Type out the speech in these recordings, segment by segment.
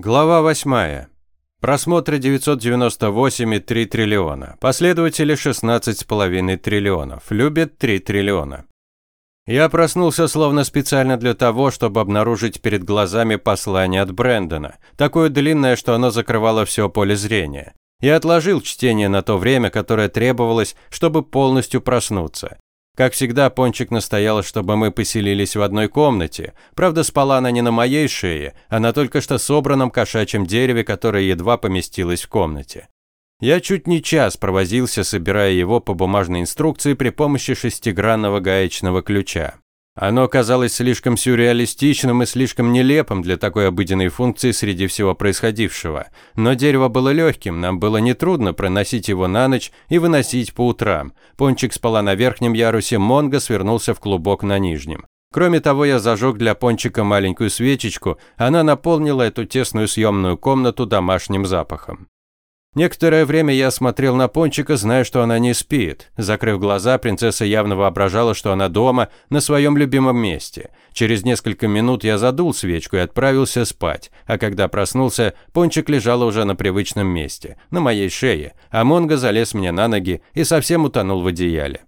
Глава 8. Просмотры 998,3 триллиона. Последователи 16,5 триллионов. Любят 3 триллиона. Я проснулся словно специально для того, чтобы обнаружить перед глазами послание от Брэндона, такое длинное, что оно закрывало все поле зрения. Я отложил чтение на то время, которое требовалось, чтобы полностью проснуться. Как всегда, Пончик настоял, чтобы мы поселились в одной комнате. Правда, спала она не на моей шее, а на только что собранном кошачьем дереве, которое едва поместилось в комнате. Я чуть не час провозился, собирая его по бумажной инструкции при помощи шестигранного гаечного ключа. Оно казалось слишком сюрреалистичным и слишком нелепым для такой обыденной функции среди всего происходившего. Но дерево было легким, нам было нетрудно проносить его на ночь и выносить по утрам. Пончик спала на верхнем ярусе, Монго свернулся в клубок на нижнем. Кроме того, я зажег для Пончика маленькую свечечку, она наполнила эту тесную съемную комнату домашним запахом. Некоторое время я смотрел на Пончика, зная, что она не спит. Закрыв глаза, принцесса явно воображала, что она дома, на своем любимом месте. Через несколько минут я задул свечку и отправился спать. А когда проснулся, Пончик лежала уже на привычном месте, на моей шее, а Монго залез мне на ноги и совсем утонул в одеяле.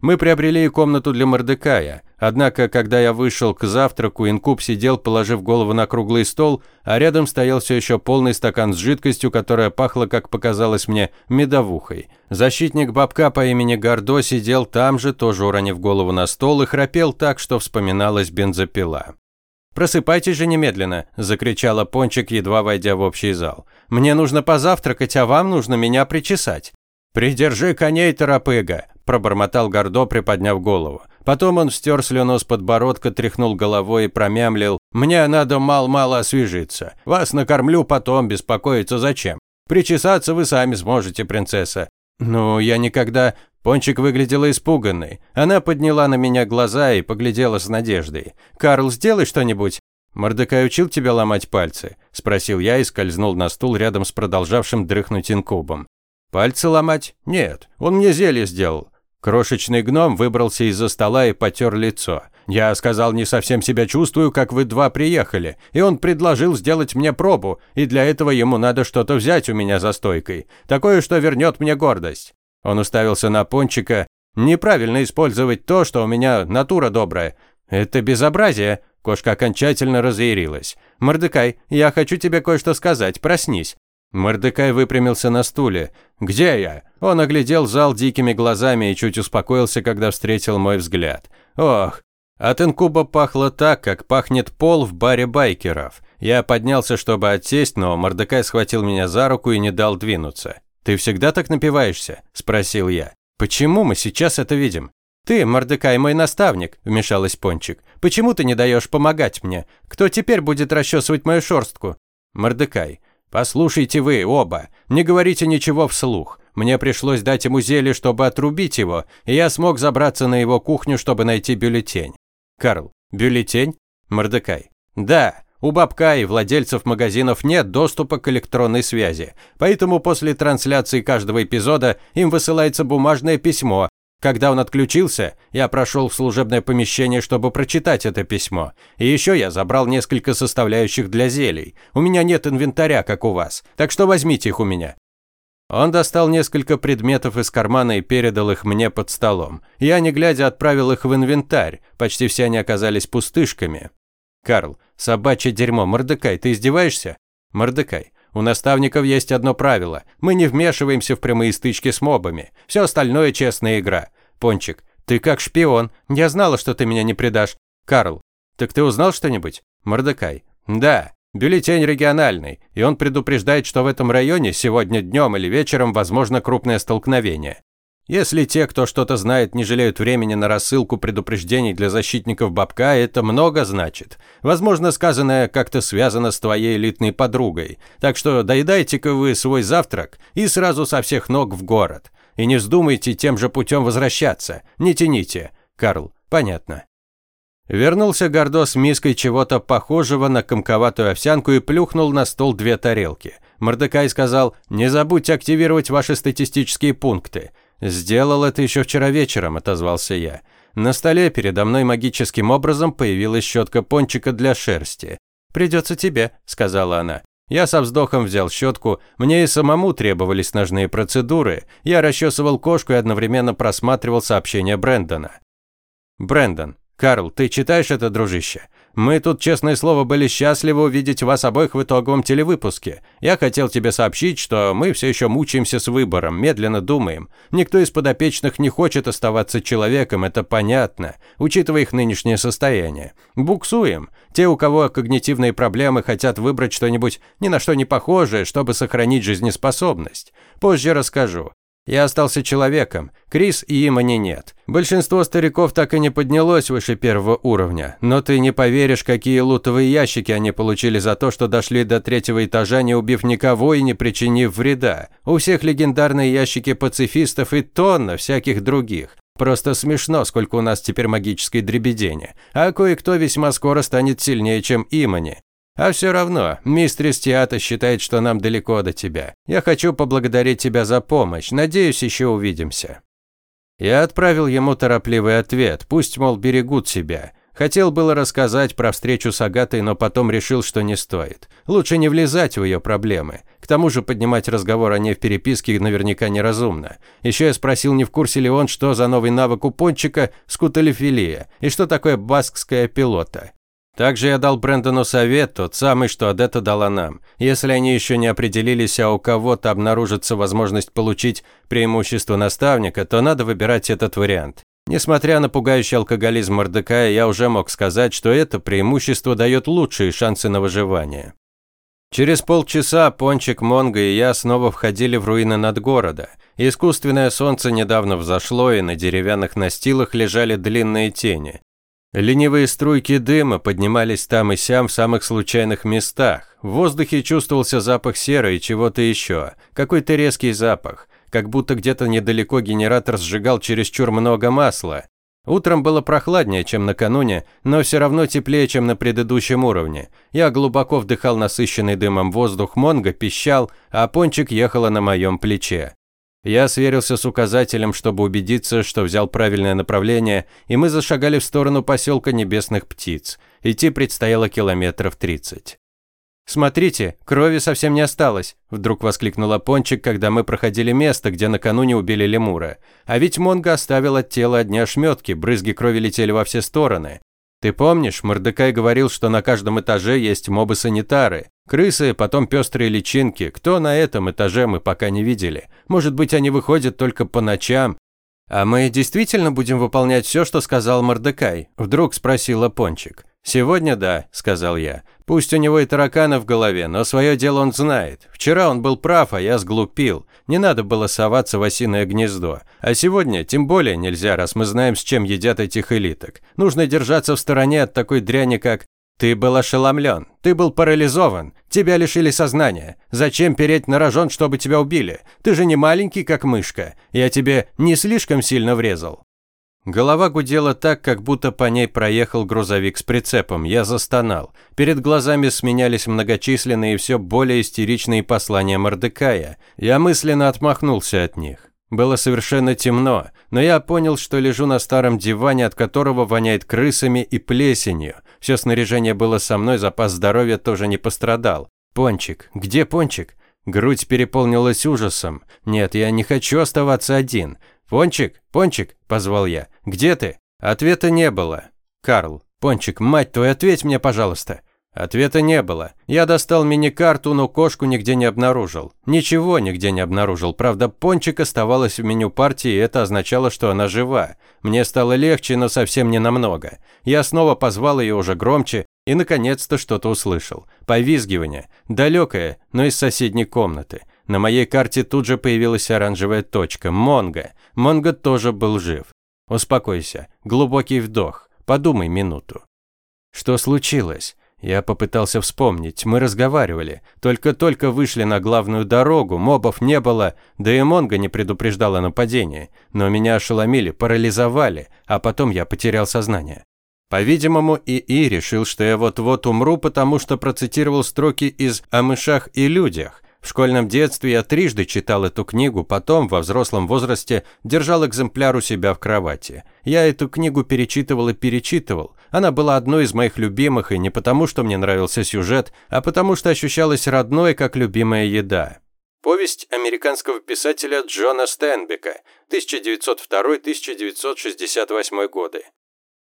Мы приобрели и комнату для Мордекая. Однако, когда я вышел к завтраку, инкуб сидел, положив голову на круглый стол, а рядом стоял все еще полный стакан с жидкостью, которая пахла, как показалось мне, медовухой. Защитник бабка по имени Гордо сидел там же, тоже уронив голову на стол, и храпел так, что вспоминалась бензопила. «Просыпайтесь же немедленно!» – закричала Пончик, едва войдя в общий зал. «Мне нужно позавтракать, а вам нужно меня причесать». «Придержи коней, торопыга!» Пробормотал Гордо, приподняв голову. Потом он стер слюну с подбородка, тряхнул головой и промямлил. «Мне надо мал-мало освежиться. Вас накормлю потом, беспокоиться зачем? Причесаться вы сами сможете, принцесса». «Ну, я никогда...» Пончик выглядела испуганной. Она подняла на меня глаза и поглядела с надеждой. «Карл, сделай что-нибудь». «Мордекай учил тебя ломать пальцы?» – спросил я и скользнул на стул рядом с продолжавшим дрыхнуть инкубом. «Пальцы ломать? Нет, он мне зелье сделал. Крошечный гном выбрался из-за стола и потер лицо. «Я сказал, не совсем себя чувствую, как вы два приехали, и он предложил сделать мне пробу, и для этого ему надо что-то взять у меня за стойкой, такое, что вернет мне гордость». Он уставился на Пончика. «Неправильно использовать то, что у меня натура добрая. Это безобразие». Кошка окончательно разъярилась. «Мордекай, я хочу тебе кое-что сказать, проснись». Мордекай выпрямился на стуле. «Где я?» Он оглядел зал дикими глазами и чуть успокоился, когда встретил мой взгляд. «Ох!» От инкуба пахло так, как пахнет пол в баре байкеров. Я поднялся, чтобы отсесть, но Мордекай схватил меня за руку и не дал двинуться. «Ты всегда так напиваешься?» – спросил я. «Почему мы сейчас это видим?» «Ты, Мордекай, мой наставник», – вмешалась Пончик. «Почему ты не даешь помогать мне? Кто теперь будет расчесывать мою шерстку?» «Мордекай, «Послушайте вы оба, не говорите ничего вслух. Мне пришлось дать ему зелье, чтобы отрубить его, и я смог забраться на его кухню, чтобы найти бюллетень». «Карл, бюллетень?» «Мордекай». «Да, у бабка и владельцев магазинов нет доступа к электронной связи, поэтому после трансляции каждого эпизода им высылается бумажное письмо, когда он отключился, я прошел в служебное помещение, чтобы прочитать это письмо. И еще я забрал несколько составляющих для зелий. У меня нет инвентаря, как у вас, так что возьмите их у меня». Он достал несколько предметов из кармана и передал их мне под столом. Я, не глядя, отправил их в инвентарь. Почти все они оказались пустышками. «Карл, собачье дерьмо, Мордекай, ты издеваешься?» «Мордекай, у наставников есть одно правило. Мы не вмешиваемся в прямые стычки с мобами. Все остальное честная игра. Пончик, ты как шпион. Я знала, что ты меня не предашь. Карл, так ты узнал что-нибудь? Мордекай. Да. Бюллетень региональный, и он предупреждает, что в этом районе сегодня днем или вечером возможно крупное столкновение. Если те, кто что-то знает, не жалеют времени на рассылку предупреждений для защитников бабка, это много значит. Возможно, сказанное как-то связано с твоей элитной подругой. Так что доедайте-ка вы свой завтрак и сразу со всех ног в город. И не вздумайте тем же путем возвращаться. Не тяните. Карл, понятно. Вернулся Гордо с миской чего-то похожего на комковатую овсянку и плюхнул на стол две тарелки. Мордекай сказал, не забудьте активировать ваши статистические пункты. «Сделал это еще вчера вечером», – отозвался я. На столе передо мной магическим образом появилась щетка пончика для шерсти. «Придется тебе», – сказала она. Я со вздохом взял щетку, мне и самому требовались ножные процедуры. Я расчесывал кошку и одновременно просматривал сообщения Брэндона. «Брэндон, Карл, ты читаешь это, дружище? Мы тут, честное слово, были счастливы увидеть вас обоих в итоговом телевыпуске. Я хотел тебе сообщить, что мы все еще мучаемся с выбором, медленно думаем. Никто из подопечных не хочет оставаться человеком, это понятно, учитывая их нынешнее состояние. Буксуем. Те, у кого когнитивные проблемы, хотят выбрать что-нибудь ни на что не похожее, чтобы сохранить жизнеспособность. Позже расскажу. Я остался человеком, Крис и Имани нет. Большинство стариков так и не поднялось выше первого уровня, но ты не поверишь, какие лутовые ящики они получили за то, что дошли до третьего этажа, не убив никого и не причинив вреда. У всех легендарные ящики пацифистов и тонна всяких других. Просто смешно, сколько у нас теперь магической дребедени. А кое-кто весьма скоро станет сильнее, чем Имани. А все равно, мистерис Тиата считает, что нам далеко до тебя. Я хочу поблагодарить тебя за помощь. Надеюсь, еще увидимся». Я отправил ему торопливый ответ, пусть, мол, берегут себя. Хотел было рассказать про встречу с Агатой, но потом решил, что не стоит. Лучше не влезать в ее проблемы. К тому же поднимать разговор о ней в переписке наверняка неразумно. Еще я спросил, не в курсе ли он, что за новый навык у пончика скуталифилия и что такое баскская пилота. Также я дал Брэндону совет, тот самый, что Адетта дала нам. Если они еще не определились, а у кого-то обнаружится возможность получить преимущество наставника, то надо выбирать этот вариант. Несмотря на пугающий алкоголизм Мордекая, я уже мог сказать, что это преимущество дает лучшие шансы на выживание. Через полчаса Пончик, Монго и я снова входили в руины над города. Искусственное солнце недавно взошло, и на деревянных настилах лежали длинные тени. Ленивые струйки дыма поднимались там и сям в самых случайных местах. В воздухе чувствовался запах серы и чего-то еще. Какой-то резкий запах. Как будто где-то недалеко генератор сжигал чересчур много масла. Утром было прохладнее, чем накануне, но все равно теплее, чем на предыдущем уровне. Я глубоко вдыхал насыщенный дымом воздух, Монго пищал, а Пончик ехала на моем плече. Я сверился с указателем, чтобы убедиться, что взял правильное направление, и мы зашагали в сторону поселка Небесных Птиц. Идти предстояло километров тридцать. «Смотрите, крови совсем не осталось», – вдруг воскликнула Пончик, когда мы проходили место, где накануне убили лемура. А ведь Монго оставил от тела одни ошметки, брызги крови летели во все стороны. Ты помнишь, Мордекай говорил, что на каждом этаже есть мобы-санитары. Крысы, потом пестрые личинки. Кто на этом этаже мы пока не видели. Может быть, они выходят только по ночам. А мы действительно будем выполнять все, что сказал Мордекай? Вдруг спросила Пончик. «Сегодня да», – сказал я. «Пусть у него и тараканы в голове, но свое дело он знает. Вчера он был прав, а я сглупил. Не надо было соваться в осиное гнездо. А сегодня тем более нельзя, раз мы знаем, с чем едят этих элиток. Нужно держаться в стороне от такой дряни, как «Ты был ошеломлен, ты был парализован, тебя лишили сознания. Зачем переть на рожон, чтобы тебя убили? Ты же не маленький, как мышка. Я тебе не слишком сильно врезал». Голова гудела так, как будто по ней проехал грузовик с прицепом. Я застонал. Перед глазами сменялись многочисленные и все более истеричные послания Мордекая. Я мысленно отмахнулся от них. Было совершенно темно, но я понял, что лежу на старом диване, от которого воняет крысами и плесенью. Все снаряжение было со мной, запас здоровья тоже не пострадал. Пончик, где Пончик? Грудь переполнилась ужасом. Нет, я не хочу оставаться один. «Пончик, Пончик!» – позвал я. «Где ты?» Ответа не было. «Карл, Пончик, мать твою, ответь мне, пожалуйста!» Ответа не было. Я достал мини-карту, но кошку нигде не обнаружил. Ничего нигде не обнаружил. Правда, Пончик оставалась в меню партии, и это означало, что она жива. Мне стало легче, но совсем не намного. Я снова позвал ее уже громче и, наконец-то, что-то услышал. Повизгивание. Далекое, но из соседней комнаты. На моей карте тут же появилась оранжевая точка. Монго. Монго тоже был жив. Успокойся. Глубокий вдох. Подумай минуту. Что случилось? Я попытался вспомнить. Мы разговаривали. Только-только вышли на главную дорогу, мобов не было, да и Монго не предупреждал о нападении. Но меня ошеломили, парализовали, а потом я потерял сознание. По-видимому, ИИ решил, что я вот-вот умру, потому что процитировал строки из «О мышах и людях», В школьном детстве я трижды читал эту книгу, потом, во взрослом возрасте, держал экземпляр у себя в кровати. Я эту книгу перечитывал и перечитывал. Она была одной из моих любимых, и не потому, что мне нравился сюжет, а потому, что ощущалась родной, как любимая еда. Повесть американского писателя Джона Стэнбека, 1902-1968 годы.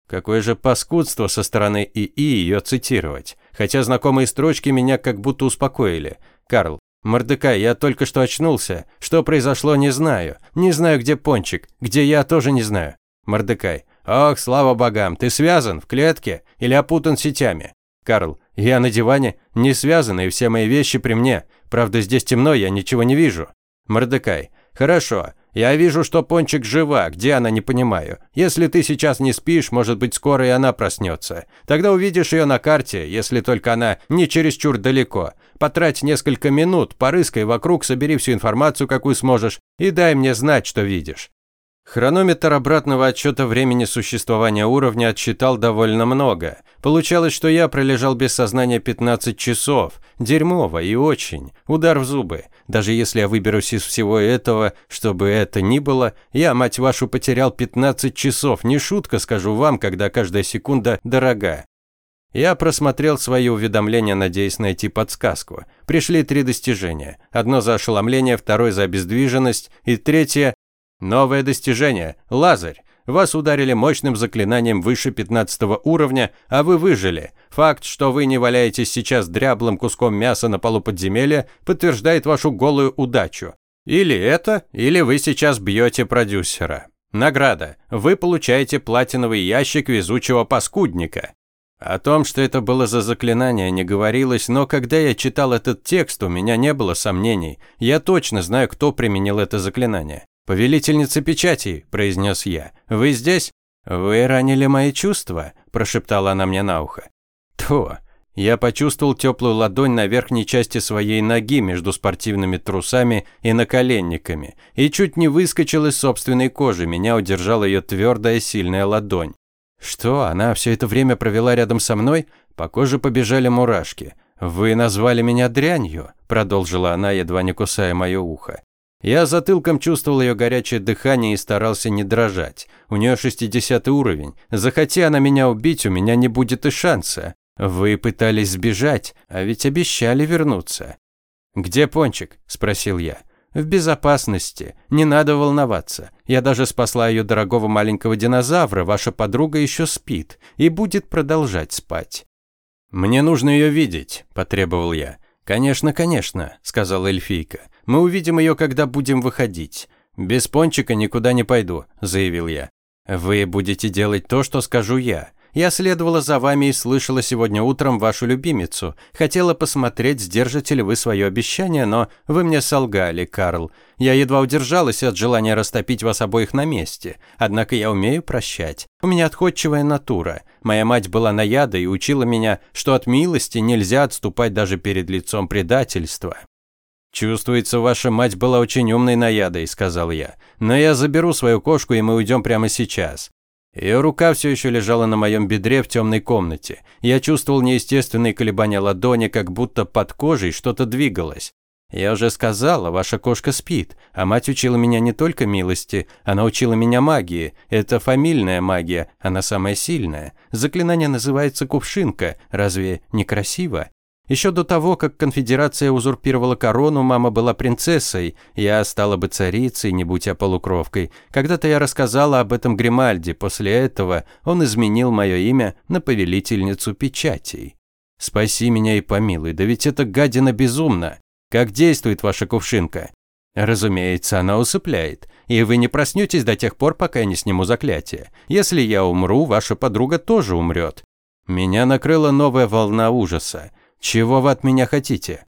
Какое же паскудство со стороны ИИ ее цитировать. Хотя знакомые строчки меня как будто успокоили. Карл, «Мордекай, я только что очнулся. Что произошло, не знаю. Не знаю, где Пончик. Где я, тоже не знаю». Мордекай. «Ох, слава богам, ты связан? В клетке? Или опутан сетями?» Карл. «Я на диване, не связан, и все мои вещи при мне. Правда, здесь темно, я ничего не вижу». Мордекай. «Хорошо. Я вижу, что Пончик жива, где она, не понимаю. Если ты сейчас не спишь, может быть, скоро и она проснется. Тогда увидишь ее на карте, если только она не чересчур далеко. Потрать несколько минут, порыскай вокруг, собери всю информацию, какую сможешь, и дай мне знать, что видишь. Хронометр обратного отсчета времени существования уровня отсчитал довольно много. Получалось, что я пролежал без сознания 15 часов. Дерьмово и очень. Удар в зубы. Даже если я выберусь из всего этого, чтобы это ни было, я, мать вашу, потерял 15 часов. Не шутка, скажу вам, когда каждая секунда дорога. Я просмотрел свои уведомления, надеясь найти подсказку. Пришли три достижения. Одно за ошеломление, второе за обездвиженность и третье Новое достижение. Лазарь. Вас ударили мощным заклинанием выше 15 уровня, а вы выжили. Факт, что вы не валяетесь сейчас дряблым куском мяса на полу подземелья, подтверждает вашу голую удачу. Или это, или вы сейчас бьете продюсера. Награда. Вы получаете платиновый ящик везучего паскудника. О том, что это было за заклинание, не говорилось, но когда я читал этот текст, у меня не было сомнений. Я точно знаю, кто применил это заклинание. «Повелительница печати», – произнес я. «Вы здесь?» «Вы ранили мои чувства», – прошептала она мне на ухо. «То». Я почувствовал теплую ладонь на верхней части своей ноги между спортивными трусами и наколенниками и чуть не выскочил из собственной кожи, меня удержала ее твердая сильная ладонь. Что, она все это время провела рядом со мной? По коже побежали мурашки. «Вы назвали меня дрянью», – продолжила она, едва не кусая мое ухо. Я затылком чувствовал ее горячее дыхание и старался не дрожать. У нее 60 уровень. Захоти она меня убить, у меня не будет и шанса. Вы пытались сбежать, а ведь обещали вернуться. «Где Пончик?» – спросил я. «В безопасности. Не надо волноваться. Я даже спасла ее дорогого маленького динозавра. Ваша подруга еще спит и будет продолжать спать». «Мне нужно ее видеть», – потребовал я. «Конечно, конечно», – сказала эльфийка. Мы увидим ее, когда будем выходить. Без пончика никуда не пойду», – заявил я. «Вы будете делать то, что скажу я. Я следовала за вами и слышала сегодня утром вашу любимицу. Хотела посмотреть, сдержите ли вы свое обещание, но вы мне солгали, Карл. Я едва удержалась от желания растопить вас обоих на месте. Однако я умею прощать. У меня отходчивая натура. Моя мать была наяда и учила меня, что от милости нельзя отступать даже перед лицом предательства. «Чувствуется, ваша мать была очень умной наядой», – сказал я. «Но я заберу свою кошку, и мы уйдем прямо сейчас». Ее рука все еще лежала на моем бедре в темной комнате. Я чувствовал неестественные колебания ладони, как будто под кожей что-то двигалось. «Я уже сказала, ваша кошка спит, а мать учила меня не только милости, она учила меня магии. Это фамильная магия, она самая сильная. Заклинание называется кувшинка, разве не красиво?» Еще до того, как конфедерация узурпировала корону, мама была принцессой, я стала бы царицей, не будь я полукровкой. Когда-то я рассказала об этом Гримальде, после этого он изменил мое имя на повелительницу печатей. Спаси меня и помилуй, да ведь это гадина безумна. Как действует ваша кувшинка? Разумеется, она усыпляет, и вы не проснетесь до тех пор, пока я не сниму заклятие. Если я умру, ваша подруга тоже умрет. Меня накрыла новая волна ужаса. Чего вы от меня хотите?»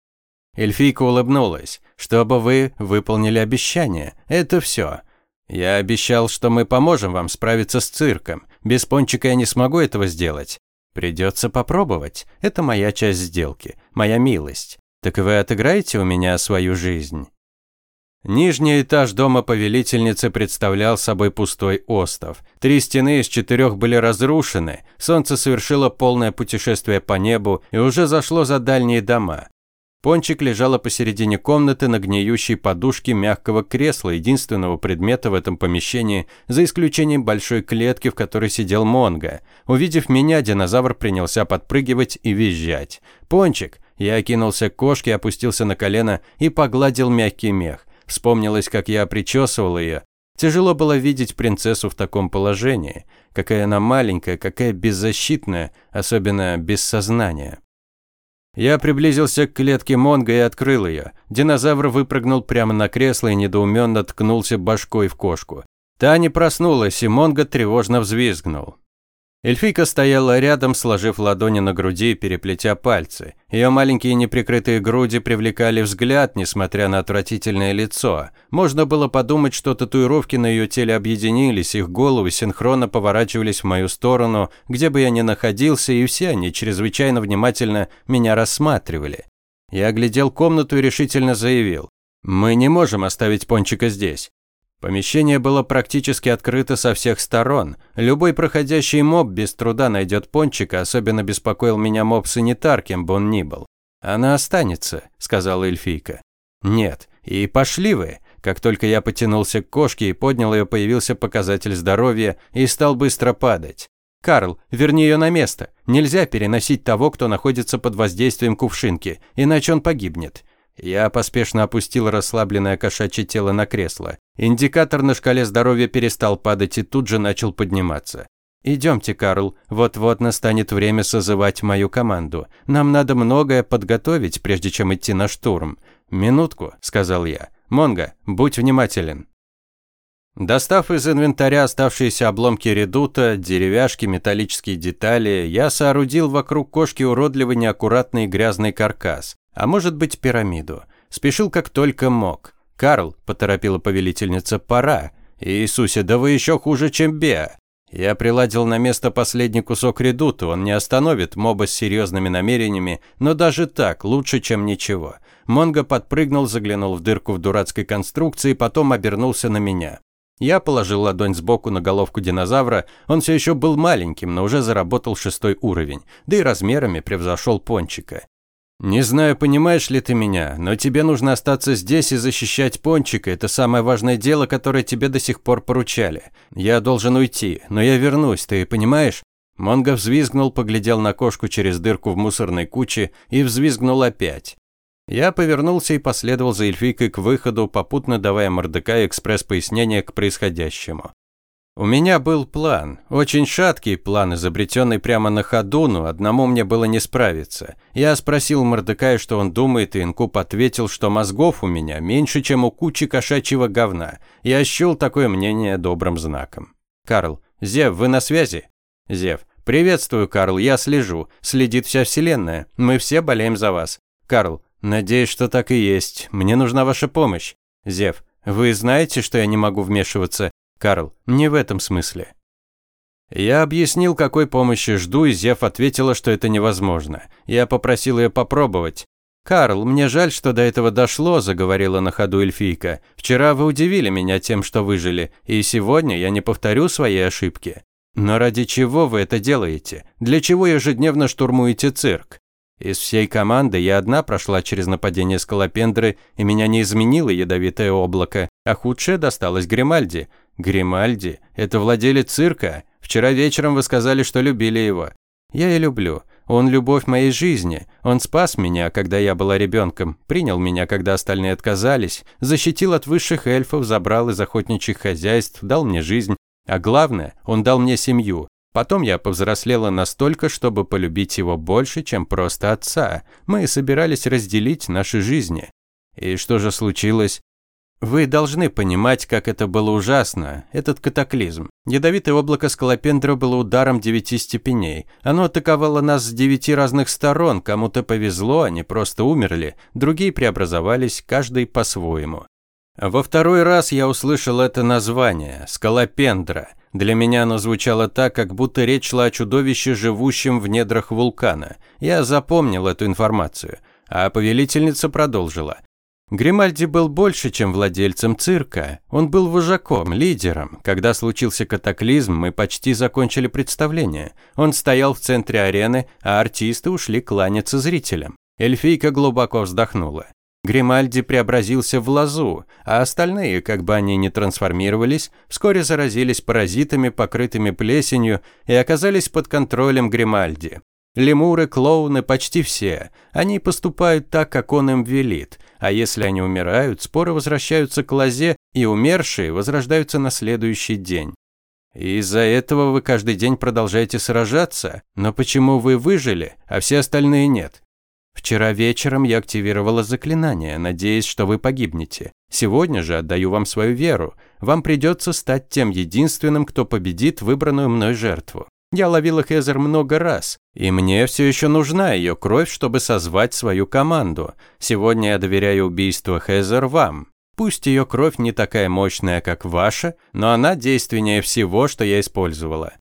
Эльфийка улыбнулась. «Чтобы вы выполнили обещание. Это все. Я обещал, что мы поможем вам справиться с цирком. Без пончика я не смогу этого сделать. Придется попробовать. Это моя часть сделки, моя милость. Так вы отыграете у меня свою жизнь?» Нижний этаж дома повелительницы представлял собой пустой остров. Три стены из четырех были разрушены, солнце совершило полное путешествие по небу и уже зашло за дальние дома. Пончик лежала посередине комнаты на гниющей подушке мягкого кресла, единственного предмета в этом помещении, за исключением большой клетки, в которой сидел Монго. Увидев меня, динозавр принялся подпрыгивать и визжать. «Пончик!» Я окинулся к кошке, опустился на колено и погладил мягкий мех. Вспомнилось, как я причесывал ее. Тяжело было видеть принцессу в таком положении. Какая она маленькая, какая беззащитная, особенно без сознания. Я приблизился к клетке Монго и открыл ее. Динозавр выпрыгнул прямо на кресло и недоуменно ткнулся башкой в кошку. Та не проснулась, и Монго тревожно взвизгнул. Эльфийка стояла рядом, сложив ладони на груди и переплетя пальцы. Ее маленькие неприкрытые груди привлекали взгляд, несмотря на отвратительное лицо. Можно было подумать, что татуировки на ее теле объединились, их головы синхронно поворачивались в мою сторону, где бы я ни находился, и все они чрезвычайно внимательно меня рассматривали. Я оглядел комнату и решительно заявил. «Мы не можем оставить Пончика здесь. Помещение было практически открыто со всех сторон. Любой проходящий моб без труда найдет пончика, особенно беспокоил меня моб-санитар, кем бы он ни был. «Она останется», – сказала эльфийка. «Нет, и пошли вы». Как только я потянулся к кошке и поднял ее, появился показатель здоровья и стал быстро падать. «Карл, верни ее на место. Нельзя переносить того, кто находится под воздействием кувшинки, иначе он погибнет. Я поспешно опустил расслабленное кошачье тело на кресло. Индикатор на шкале здоровья перестал падать и тут же начал подниматься. «Идемте, Карл, вот-вот настанет время созывать мою команду. Нам надо многое подготовить, прежде чем идти на штурм». «Минутку», – сказал я. «Монго, будь внимателен». Достав из инвентаря оставшиеся обломки редута, деревяшки, металлические детали, я соорудил вокруг кошки уродливый неаккуратный грязный каркас а может быть пирамиду. Спешил как только мог. «Карл», – поторопила повелительница, – «пора». «Иисусе, да вы еще хуже, чем Беа». Я приладил на место последний кусок редута, он не остановит моба с серьезными намерениями, но даже так лучше, чем ничего. Монго подпрыгнул, заглянул в дырку в дурацкой конструкции, потом обернулся на меня. Я положил ладонь сбоку на головку динозавра, он все еще был маленьким, но уже заработал шестой уровень, да и размерами превзошел пончика. «Не знаю, понимаешь ли ты меня, но тебе нужно остаться здесь и защищать Пончика. Это самое важное дело, которое тебе до сих пор поручали. Я должен уйти, но я вернусь, ты понимаешь?» Монго взвизгнул, поглядел на кошку через дырку в мусорной куче и взвизгнул опять. Я повернулся и последовал за эльфийкой к выходу, попутно давая Мордекаю экспресс-пояснение к происходящему. У меня был план, очень шаткий план, изобретенный прямо на ходу, но одному мне было не справиться. Я спросил Мордекая, что он думает, и Инкуб ответил, что мозгов у меня меньше, чем у кучи кошачьего говна. Я счел такое мнение добрым знаком. «Карл, Зев, вы на связи?» «Зев, приветствую, Карл, я слежу. Следит вся вселенная. Мы все болеем за вас». «Карл, надеюсь, что так и есть. Мне нужна ваша помощь». «Зев, вы знаете, что я не могу вмешиваться?» Карл, не в этом смысле. Я объяснил, какой помощи жду, и Зев ответила, что это невозможно. Я попросил ее попробовать. «Карл, мне жаль, что до этого дошло», – заговорила на ходу эльфийка. «Вчера вы удивили меня тем, что выжили, и сегодня я не повторю своей ошибки. Но ради чего вы это делаете? Для чего ежедневно штурмуете цирк? Из всей команды я одна прошла через нападение скалопендры, и меня не изменило ядовитое облако, а худшее досталось Гримальди. Гримальди – это владелец цирка. Вчера вечером вы сказали, что любили его. Я и люблю. Он любовь моей жизни. Он спас меня, когда я была ребенком, принял меня, когда остальные отказались, защитил от высших эльфов, забрал из охотничьих хозяйств, дал мне жизнь. А главное, он дал мне семью. Потом я повзрослела настолько, чтобы полюбить его больше, чем просто отца. Мы собирались разделить наши жизни. И что же случилось? Вы должны понимать, как это было ужасно, этот катаклизм. Ядовитое облако скалопендра было ударом девяти степеней. Оно атаковало нас с девяти разных сторон, кому-то повезло, они просто умерли, другие преобразовались, каждый по-своему. Во второй раз я услышал это название – скалопендра – для меня оно звучало так, как будто речь шла о чудовище, живущем в недрах вулкана. Я запомнил эту информацию. А повелительница продолжила. Гримальди был больше, чем владельцем цирка. Он был вожаком, лидером. Когда случился катаклизм, мы почти закончили представление. Он стоял в центре арены, а артисты ушли кланяться зрителям. Эльфийка глубоко вздохнула. Гримальди преобразился в лозу, а остальные, как бы они ни трансформировались, вскоре заразились паразитами, покрытыми плесенью, и оказались под контролем Гримальди. Лемуры, клоуны, почти все. Они поступают так, как он им велит. А если они умирают, споры возвращаются к лозе, и умершие возрождаются на следующий день. Из-за этого вы каждый день продолжаете сражаться? Но почему вы выжили, а все остальные нет? Вчера вечером я активировала заклинание, надеясь, что вы погибнете. Сегодня же отдаю вам свою веру. Вам придется стать тем единственным, кто победит выбранную мной жертву. Я ловила Хезер много раз, и мне все еще нужна ее кровь, чтобы созвать свою команду. Сегодня я доверяю убийству Хезер вам. Пусть ее кровь не такая мощная, как ваша, но она действеннее всего, что я использовала.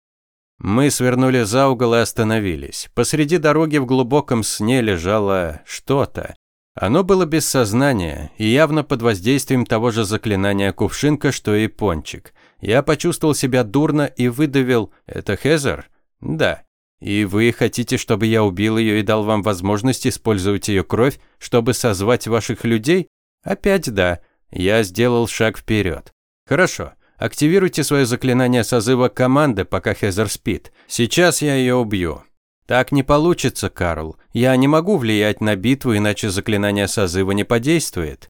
Мы свернули за угол и остановились. Посреди дороги в глубоком сне лежало что-то. Оно было без сознания и явно под воздействием того же заклинания кувшинка, что и пончик. Я почувствовал себя дурно и выдавил «Это Хезер?» «Да». «И вы хотите, чтобы я убил ее и дал вам возможность использовать ее кровь, чтобы созвать ваших людей?» «Опять да». Я сделал шаг вперед. «Хорошо. Активируйте свое заклинание созыва команды, пока Хезер спит. Сейчас я ее убью. Так не получится, Карл. Я не могу влиять на битву, иначе заклинание созыва не подействует.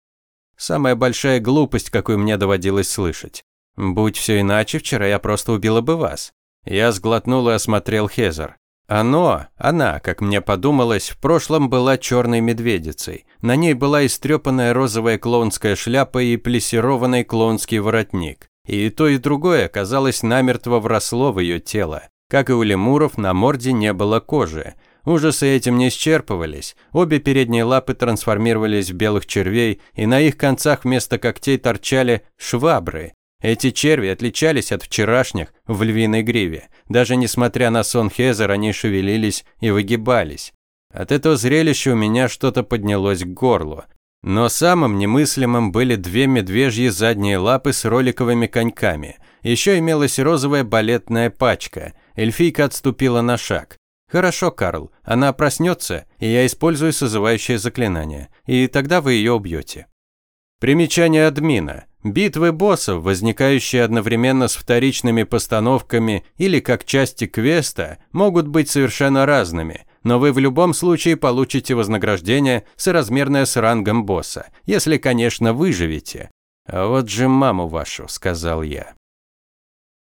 Самая большая глупость, какую мне доводилось слышать. Будь все иначе, вчера я просто убила бы вас. Я сглотнул и осмотрел Хезер. Оно, она, как мне подумалось, в прошлом была черной медведицей. На ней была истрепанная розовая клоунская шляпа и плессированный клоунский воротник. И то, и другое, казалось, намертво вросло в ее тело. Как и у лемуров, на морде не было кожи. Ужасы этим не исчерпывались. Обе передние лапы трансформировались в белых червей, и на их концах вместо когтей торчали швабры. Эти черви отличались от вчерашних в львиной гриве. Даже несмотря на сон Хезер, они шевелились и выгибались. От этого зрелища у меня что-то поднялось к горлу. Но самым немыслимым были две медвежьи задние лапы с роликовыми коньками. Еще имелась розовая балетная пачка. Эльфийка отступила на шаг. «Хорошо, Карл, она проснется, и я использую созывающее заклинание, и тогда вы ее убьете». Примечание админа. Битвы боссов, возникающие одновременно с вторичными постановками или как части квеста, могут быть совершенно разными – но вы в любом случае получите вознаграждение, соразмерное с рангом босса, если, конечно, выживете. А вот же маму вашу, сказал я.